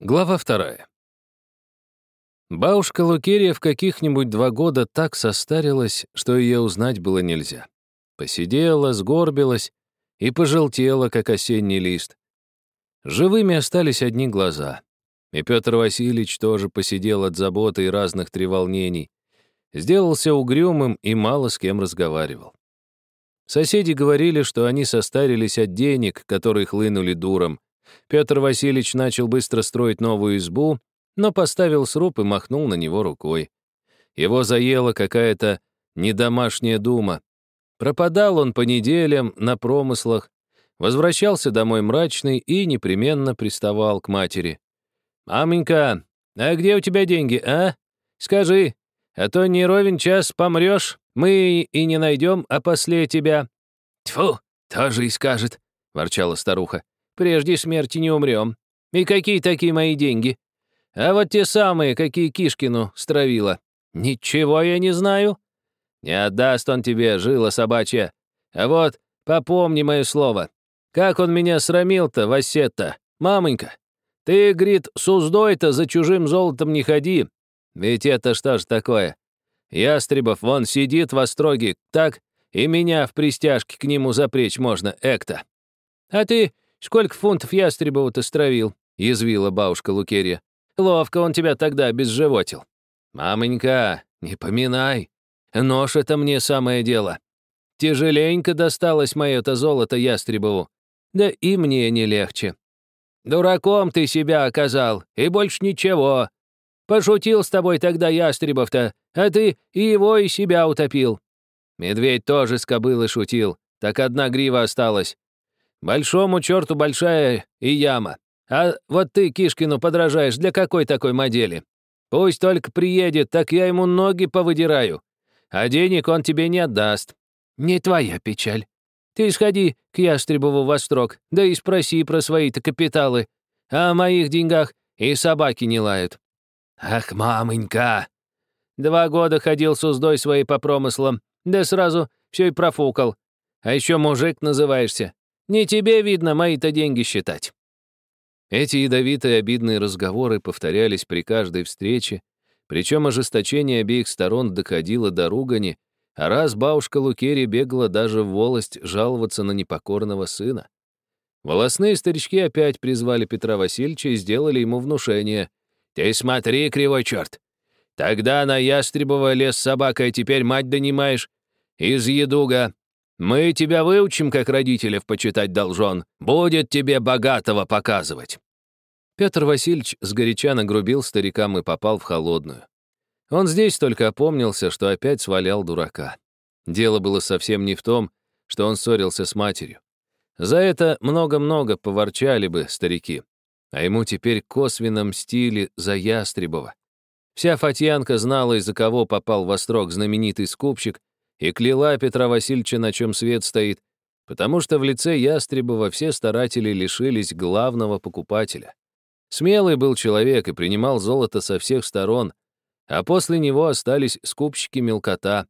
Глава вторая. Бабушка Лукерия в каких-нибудь два года так состарилась, что ее узнать было нельзя. Посидела, сгорбилась и пожелтела, как осенний лист. Живыми остались одни глаза. И Петр Васильевич тоже посидел от заботы и разных треволнений. Сделался угрюмым и мало с кем разговаривал. Соседи говорили, что они состарились от денег, которые хлынули дуром, Петр Васильевич начал быстро строить новую избу, но поставил сруб и махнул на него рукой. Его заела какая-то недомашняя дума. Пропадал он по неделям на промыслах, возвращался домой мрачный и непременно приставал к матери. «Маменька, а где у тебя деньги, а? Скажи, а то не ровен час помрешь, мы и не найдем, а после тебя». «Тьфу, тоже и скажет», — ворчала старуха. Прежде смерти не умрем. И какие такие мои деньги? А вот те самые, какие Кишкину стравила. Ничего я не знаю. Не отдаст он тебе, жила собачья. А вот, попомни мое слово. Как он меня срамил-то, Васетта, мамонька. Ты, грит, с уздой-то за чужим золотом не ходи. Ведь это что ж такое? Ястребов вон сидит в остроге, так, и меня в пристяжке к нему запречь можно, экта. А ты Сколько фунтов ястребову-то стравил?» — язвила бабушка Лукерия. «Ловко он тебя тогда безживотил». «Мамонька, не поминай. Нож — это мне самое дело. Тяжеленько досталось мое-то золото ястребову. Да и мне не легче. Дураком ты себя оказал, и больше ничего. Пошутил с тобой тогда ястребов-то, а ты и его, и себя утопил. Медведь тоже с кобылы шутил, так одна грива осталась. Большому черту большая и яма. А вот ты Кишкину подражаешь для какой такой модели? Пусть только приедет, так я ему ноги повыдираю. А денег он тебе не отдаст. Не твоя печаль. Ты сходи к Ястребову во строк, да и спроси про свои-то капиталы. А о моих деньгах и собаки не лают. Ах, мамонька! Два года ходил с уздой своей по промыслам, да сразу все и профукал. А еще мужик называешься. Не тебе, видно, мои-то деньги считать». Эти ядовитые обидные разговоры повторялись при каждой встрече, причем ожесточение обеих сторон доходило до ругани, а раз бабушка Лукери бегала даже в волость жаловаться на непокорного сына. Волосные старички опять призвали Петра Васильевича и сделали ему внушение. «Ты смотри, кривой черт! Тогда на Ястребова лес собака, а теперь мать донимаешь. Из едуга, мы тебя выучим, как родителей почитать должен. Будет тебе богатого показывать». Петр Васильевич сгоряча нагрубил старикам и попал в холодную. Он здесь только опомнился, что опять свалял дурака. Дело было совсем не в том, что он ссорился с матерью. За это много-много поворчали бы старики. А ему теперь косвенно мстили за Ястребова. Вся Фатьянка знала, из-за кого попал в острог знаменитый скупщик, и кляла Петра Васильевича, на чем свет стоит, потому что в лице Ястребова все старатели лишились главного покупателя. Смелый был человек и принимал золото со всех сторон, а после него остались скупщики мелкота,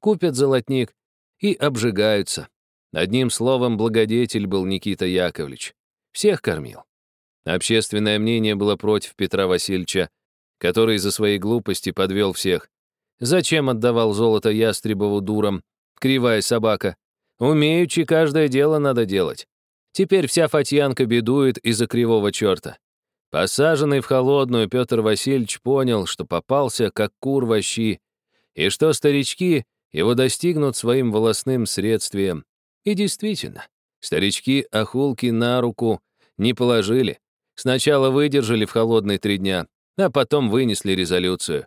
купят золотник и обжигаются. Одним словом, благодетель был Никита Яковлевич. Всех кормил. Общественное мнение было против Петра Васильевича, который из-за своей глупости подвел всех. Зачем отдавал золото Ястребову дурам? Кривая собака. Умеючи, каждое дело надо делать. Теперь вся Фатьянка бедует из-за кривого черта. Посаженный в холодную, Петр Васильевич понял, что попался, как кур щи, и что старички его достигнут своим волосным средствием. И действительно, старички охулки на руку не положили. Сначала выдержали в холодные три дня, а потом вынесли резолюцию.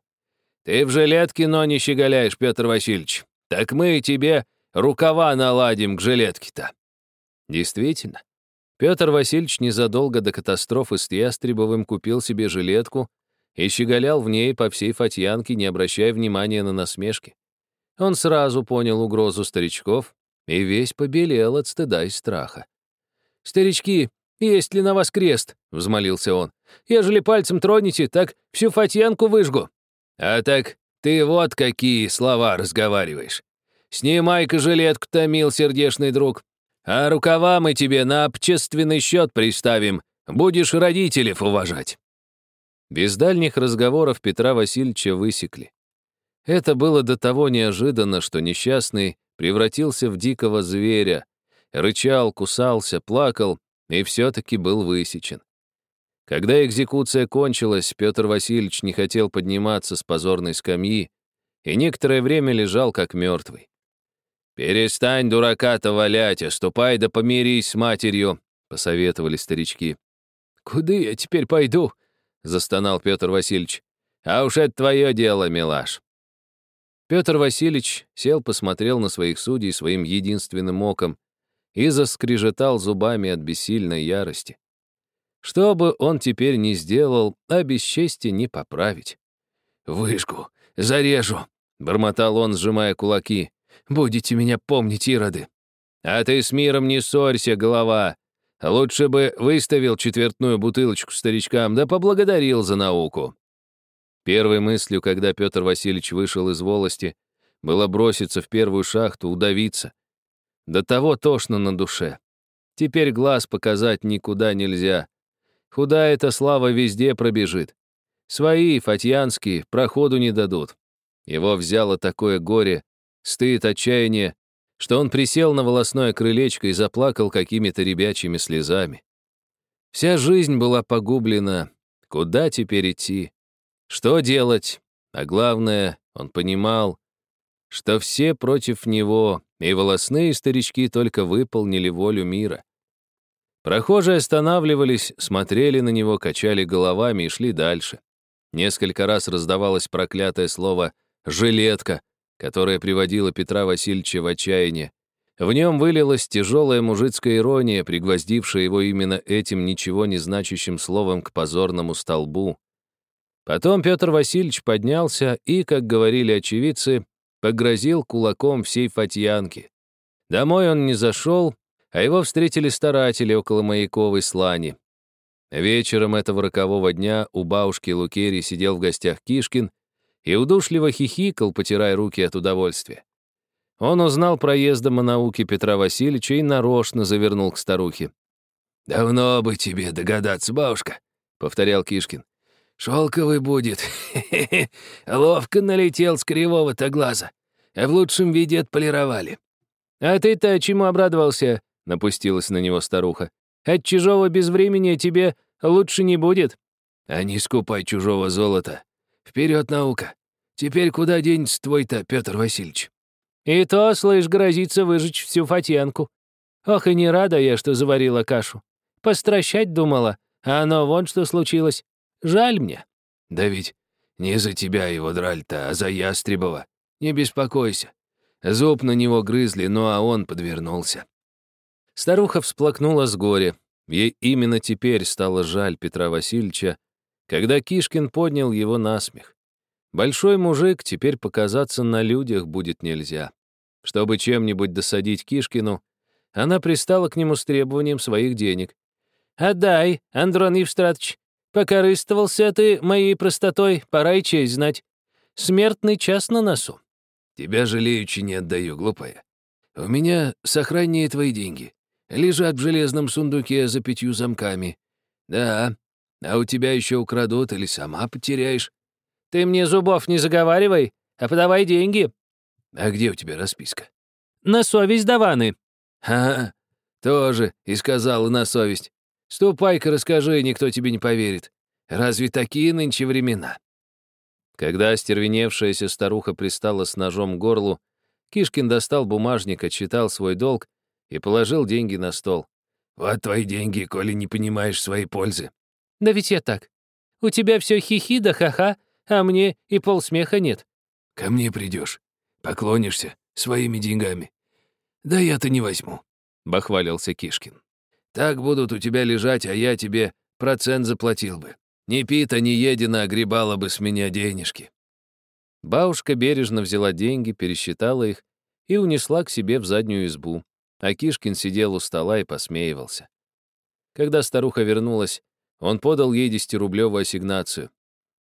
Ты в жилетке, но не щеголяешь, Петр Васильевич. Так мы тебе рукава наладим к жилетке-то». Действительно, Петр Васильевич незадолго до катастрофы с Ястребовым купил себе жилетку и щеголял в ней по всей Фатьянке, не обращая внимания на насмешки. Он сразу понял угрозу старичков и весь побелел от стыда и страха. «Старички, есть ли на вас крест?» — взмолился он. «Ежели пальцем тронете, так всю Фатьянку выжгу». «А так ты вот какие слова разговариваешь. Снимай-ка жилетку, томил сердечный друг. А рукава мы тебе на общественный счет приставим. Будешь родителей уважать». Без дальних разговоров Петра Васильевича высекли. Это было до того неожиданно, что несчастный превратился в дикого зверя, рычал, кусался, плакал и все-таки был высечен. Когда экзекуция кончилась, Петр Васильевич не хотел подниматься с позорной скамьи и некоторое время лежал как мертвый. «Перестань дурака-то валять, а ступай да помирись с матерью», — посоветовали старички. «Куда я теперь пойду?» — застонал Петр Васильевич. «А уж это твое дело, милаш». Петр Васильевич сел, посмотрел на своих судей своим единственным оком и заскрежетал зубами от бессильной ярости. Что бы он теперь ни сделал, а бесчестие не поправить. «Вышку! Зарежу!» — бормотал он, сжимая кулаки. «Будете меня помнить, ироды!» «А ты с миром не ссорься, голова! Лучше бы выставил четвертную бутылочку старичкам, да поблагодарил за науку». Первой мыслью, когда Петр Васильевич вышел из волости, было броситься в первую шахту, удавиться. До того тошно на душе. Теперь глаз показать никуда нельзя. Худая эта слава везде пробежит. Свои, фатьянские, проходу не дадут. Его взяло такое горе, стыд, отчаяние, что он присел на волосное крылечко и заплакал какими-то ребячьими слезами. Вся жизнь была погублена. Куда теперь идти? Что делать? А главное, он понимал, что все против него, и волосные старички только выполнили волю мира. Прохожие останавливались, смотрели на него, качали головами и шли дальше. Несколько раз раздавалось проклятое слово «жилетка», которое приводило Петра Васильевича в отчаяние. В нем вылилась тяжелая мужицкая ирония, пригвоздившая его именно этим ничего не значащим словом к позорному столбу. Потом Петр Васильевич поднялся и, как говорили очевидцы, погрозил кулаком всей Фатьянки. Домой он не зашел, а его встретили старатели около маяковой слани. Вечером этого рокового дня у бабушки Лукерии сидел в гостях Кишкин и удушливо хихикал, потирая руки от удовольствия. Он узнал проездом о науке Петра Васильевича и нарочно завернул к старухе. «Давно бы тебе догадаться, бабушка», — повторял Кишкин. Шелковый будет. Ловко налетел с кривого-то глаза. А в лучшем виде отполировали. А ты-то чему обрадовался? Напустилась на него старуха. От чужого безвремени тебе лучше не будет. А не скупай чужого золота. Вперед, наука. Теперь куда денется твой-то, Петр Васильевич? И то, слышь, грозится выжечь всю фатьянку. Ох, и не рада я, что заварила кашу. Постращать думала, а оно вон что случилось. Жаль мне. Да ведь не за тебя его драль-то, а за Ястребова. Не беспокойся. Зуб на него грызли, ну а он подвернулся. Старуха всплакнула с горя. Ей именно теперь стало жаль Петра Васильевича, когда Кишкин поднял его на смех. Большой мужик теперь показаться на людях будет нельзя. Чтобы чем-нибудь досадить Кишкину, она пристала к нему с требованием своих денег. «Отдай, Андрон Евстратович, Покорыстовался ты моей простотой, пора и честь знать. Смертный час на носу. Тебя жалеючи не отдаю, глупая. У меня сохраннее твои деньги. Лежат в железном сундуке за пятью замками. Да, а у тебя еще украдут или сама потеряешь. Ты мне зубов не заговаривай, а подавай деньги. А где у тебя расписка? На совесть даваны. А, тоже и сказала на совесть. Ступай-ка расскажи, никто тебе не поверит. Разве такие нынче времена?» Когда остервеневшаяся старуха пристала с ножом к горлу, Кишкин достал бумажник, отчитал свой долг и положил деньги на стол. «Вот твои деньги, коли не понимаешь своей пользы». «Да ведь я так. У тебя все хихи да ха-ха, а мне и полсмеха нет». «Ко мне придешь, поклонишься своими деньгами. Да я-то не возьму», — бахвалился Кишкин. Так будут у тебя лежать, а я тебе процент заплатил бы. Ни пита, ни едина огребала бы с меня денежки». Бабушка бережно взяла деньги, пересчитала их и унесла к себе в заднюю избу, а Кишкин сидел у стола и посмеивался. Когда старуха вернулась, он подал ей десятирублевую ассигнацию.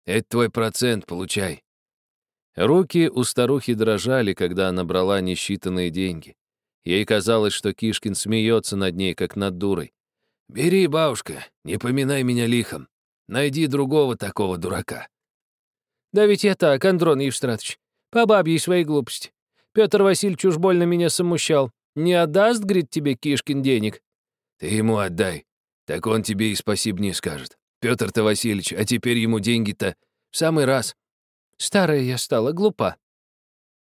«Это твой процент, получай». Руки у старухи дрожали, когда она брала несчитанные деньги. Ей казалось, что Кишкин смеется над ней, как над дурой. «Бери, бабушка, не поминай меня лихом. Найди другого такого дурака». «Да ведь я так, Андрон Евстратович, по бабьей своей глупости. Петр Васильевич уж больно меня самущал. Не отдаст, говорит, тебе Кишкин денег?» «Ты ему отдай, так он тебе и спасибо не скажет. Петр-то Васильевич, а теперь ему деньги-то в самый раз». «Старая я стала, глупа».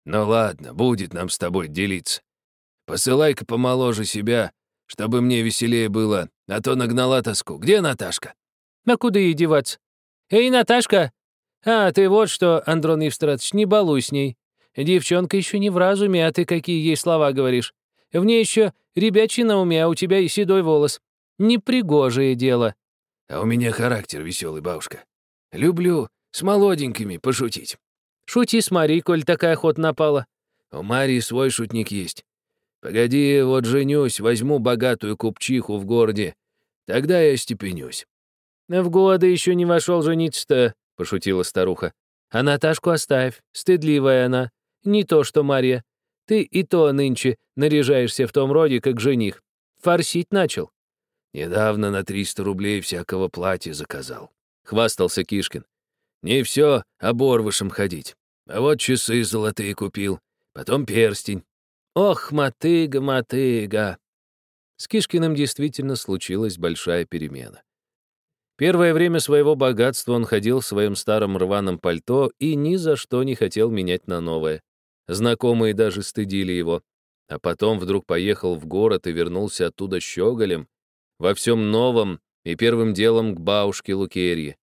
«Ну ладно, будет нам с тобой делиться. Посылай-ка помоложе себя, чтобы мне веселее было, а то нагнала тоску. Где Наташка?» «А куда ей деваться? Эй, Наташка! А, ты вот что, Андрон Евстратович, не балуй с ней. Девчонка еще не в разуме, а ты какие ей слова говоришь. В ней еще ребячий на уме, а у тебя и седой волос. Непригожее дело». «А у меня характер веселый, бабушка. Люблю с молоденькими пошутить». «Шути с Марией, коль такая охота напала». «У Марии свой шутник есть. Погоди, вот женюсь, возьму богатую купчиху в городе. Тогда я степенюсь». «В годы еще не вошел жениться-то», — пошутила старуха. «А Наташку оставь, стыдливая она. Не то что Марья. Ты и то нынче наряжаешься в том роде, как жених. Форсить начал». «Недавно на 300 рублей всякого платья заказал», — хвастался Кишкин. «Не все оборвышем ходить. А вот часы золотые купил, потом перстень, Ох, мотыга, мотыга. С Кишкиным действительно случилась большая перемена. Первое время своего богатства он ходил в своем старом рваном пальто и ни за что не хотел менять на новое. Знакомые даже стыдили его. А потом вдруг поехал в город и вернулся оттуда щеголем, во всем новом и первым делом к бабушке Лукерье.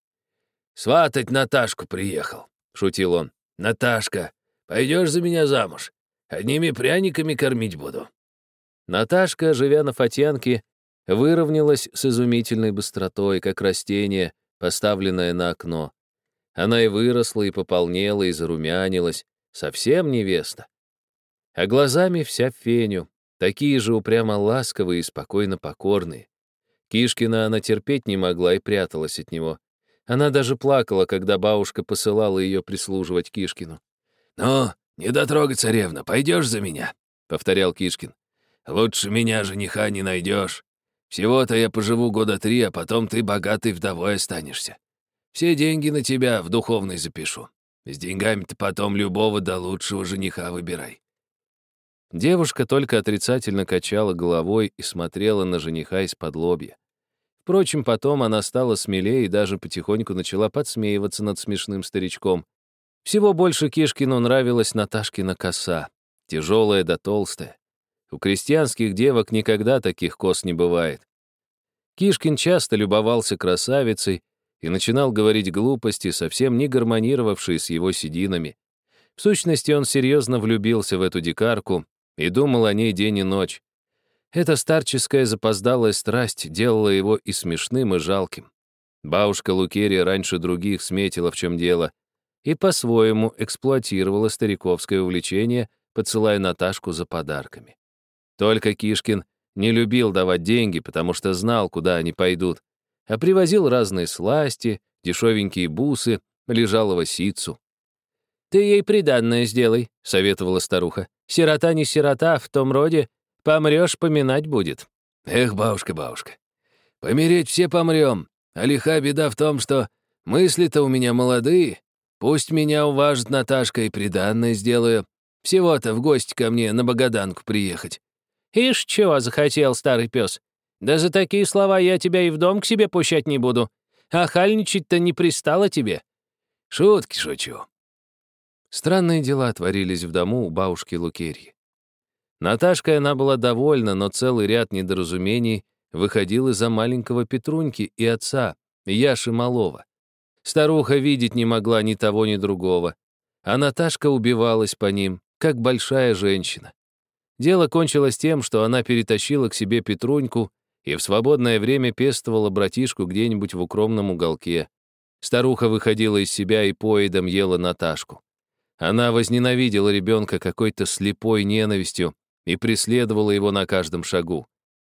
«Сватать Наташку приехал», — шутил он. «Наташка, пойдешь за меня замуж? Одними пряниками кормить буду». Наташка, живя на Фатьянке, выровнялась с изумительной быстротой, как растение, поставленное на окно. Она и выросла, и пополнела, и зарумянилась. Совсем невеста. А глазами вся феню, такие же упрямо ласковые и спокойно покорные. Кишкина она терпеть не могла и пряталась от него. Она даже плакала, когда бабушка посылала ее прислуживать Кишкину. «Ну, «Недотрога, царевна, пойдешь за меня?» — повторял Кишкин. «Лучше меня жениха не найдешь. Всего-то я поживу года три, а потом ты богатый вдовой останешься. Все деньги на тебя в духовной запишу. С деньгами-то потом любого до лучшего жениха выбирай». Девушка только отрицательно качала головой и смотрела на жениха из-под лобья. Впрочем, потом она стала смелее и даже потихоньку начала подсмеиваться над смешным старичком. Всего больше Кишкину нравилась Наташкина коса, тяжелая да толстая. У крестьянских девок никогда таких кос не бывает. Кишкин часто любовался красавицей и начинал говорить глупости, совсем не гармонировавшие с его сединами. В сущности, он серьезно влюбился в эту дикарку и думал о ней день и ночь. Эта старческая запоздалая страсть делала его и смешным, и жалким. Бабушка Лукерия раньше других сметила, в чем дело — и по-своему эксплуатировала стариковское увлечение, подсылая Наташку за подарками. Только Кишкин не любил давать деньги, потому что знал, куда они пойдут, а привозил разные сласти, дешевенькие бусы, лежалого ситцу. «Ты ей приданное сделай», — советовала старуха. «Сирота не сирота, в том роде помрешь, поминать будет». «Эх, бабушка, бабушка, помереть все помрем, а лиха беда в том, что мысли-то у меня молодые, Пусть меня уважит Наташка и приданное сделаю. Всего-то в гости ко мне на Богаданку приехать». «Ишь, чего захотел, старый пес? Да за такие слова я тебя и в дом к себе пущать не буду. А хальничать-то не пристало тебе». «Шутки шучу». Странные дела творились в дому у бабушки Лукерьи. Наташкой она была довольна, но целый ряд недоразумений выходил из-за маленького Петруньки и отца, Яши Малова. Старуха видеть не могла ни того, ни другого. А Наташка убивалась по ним, как большая женщина. Дело кончилось тем, что она перетащила к себе Петруньку и в свободное время пестовала братишку где-нибудь в укромном уголке. Старуха выходила из себя и поедом ела Наташку. Она возненавидела ребенка какой-то слепой ненавистью и преследовала его на каждом шагу.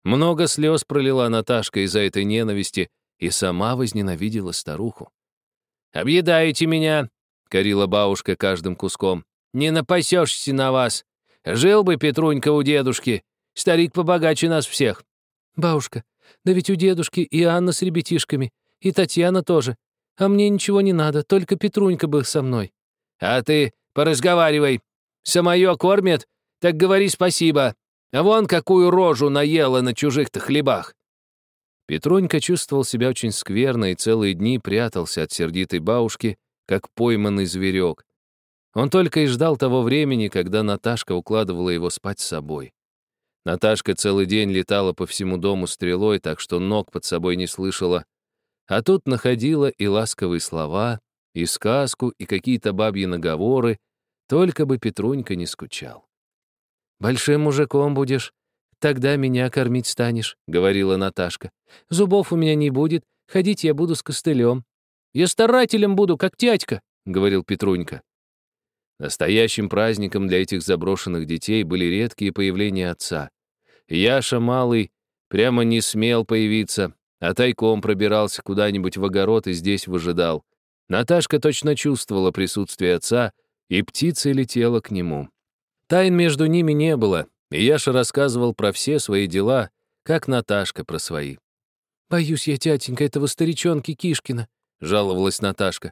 Много слез пролила Наташка из-за этой ненависти и сама возненавидела старуху. «Объедаете меня», — корила бабушка каждым куском. «Не напасешься на вас. Жил бы Петрунька у дедушки. Старик побогаче нас всех». «Бабушка, да ведь у дедушки и Анна с ребятишками, И Татьяна тоже. А мне ничего не надо, только Петрунька был со мной». «А ты поразговаривай. Самое кормят, так говори спасибо. А вон какую рожу наела на чужих-то хлебах». Петрунька чувствовал себя очень скверно и целые дни прятался от сердитой бабушки, как пойманный зверек. Он только и ждал того времени, когда Наташка укладывала его спать с собой. Наташка целый день летала по всему дому стрелой, так что ног под собой не слышала, а тут находила и ласковые слова, и сказку, и какие-то бабьи наговоры, только бы Петрунька не скучал. «Большим мужиком будешь, тогда меня кормить станешь», — говорила Наташка. «Зубов у меня не будет, ходить я буду с костылем. Я старателем буду, как тятька», — говорил Петрунька. Настоящим праздником для этих заброшенных детей были редкие появления отца. Яша Малый прямо не смел появиться, а тайком пробирался куда-нибудь в огород и здесь выжидал. Наташка точно чувствовала присутствие отца, и птица летела к нему. Тайн между ними не было, и Яша рассказывал про все свои дела, как Наташка про свои. «Боюсь я, тятенька, этого старичонки Кишкина», — жаловалась Наташка.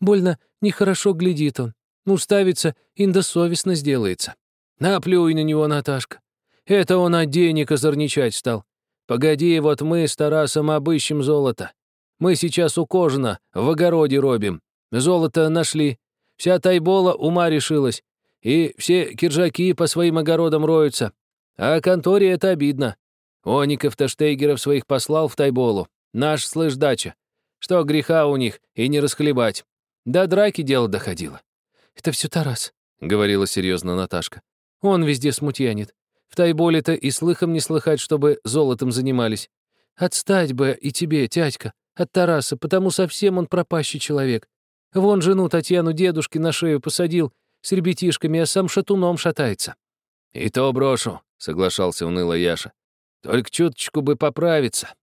«Больно нехорошо глядит он. Уставится, индосовестно сделается. Наплюй на него, Наташка. Это он от денег озорничать стал. Погоди, вот мы с Тарасом обыщем золото. Мы сейчас у Кожина в огороде робим. Золото нашли. Вся тайбола ума решилась. И все киржаки по своим огородам роются. А конторе это обидно. Оников-то Штейгеров своих послал в тайболу. Наш слышь дача. Что греха у них и не расхлебать. До драки дело доходило. «Это все Тарас», — говорила серьезно Наташка. «Он везде смутьянит. В Тайболе-то и слыхом не слыхать, чтобы золотом занимались. Отстать бы и тебе, тятька, от Тараса, потому совсем он пропащий человек. Вон жену Татьяну дедушки на шею посадил с ребятишками, а сам шатуном шатается». «И то брошу», — соглашался уныло Яша. «Только чуточку бы поправиться.